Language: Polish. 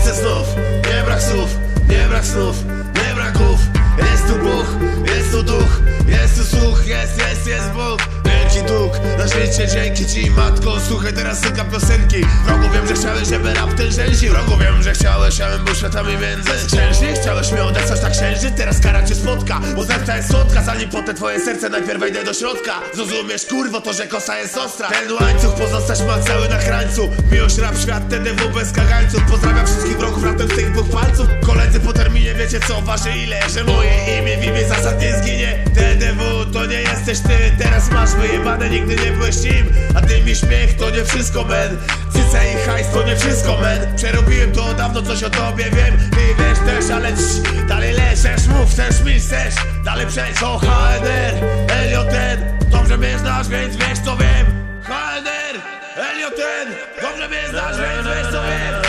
Lecę znów, nie brak słów, nie brak snów, nie brak głów Jest tu Bóg, jest tu duch, jest tu słuch, jest, jest, jest Bóg. Wielki dług, na życie dzięki ci matko. Słuchaj teraz synka piosenki. Wrogu wiem, że chciałeś, żeby rap ten rzęsi Wrogu wiem, że chciałeś, abym był światami między Księżni, księżyc Teraz kara cię spotka, bo zemsta jest słodka Zanim potem twoje serce najpierw wejdę do środka. Zrozumiesz kurwo to, że kosa jest ostra. Ten łańcuch pozostać ma cały na krańcu. Miłość rap świat, TDW bez kagańców. Pozdrawiam wszystkich wrogów raptem z tych dwóch palców. Koledzy po terminie wiecie co waży ile Że moje imię w imię jesteś ty Teraz masz wyjebane, nigdy nie byłeś nim. A ty mi śmiech to nie wszystko men. Cyce i hajs to nie wszystko men. Przerobiłem to dawno, coś o tobie wiem. Ty wiesz też, ale cii, dalej leżesz Mów, chcesz mi, chcesz. Dalej przejdź o HNR Elioten Dobrze mnie znasz, więc wiesz co wiem. HNR Elioten Dobrze mnie znasz, więc wiesz co wiem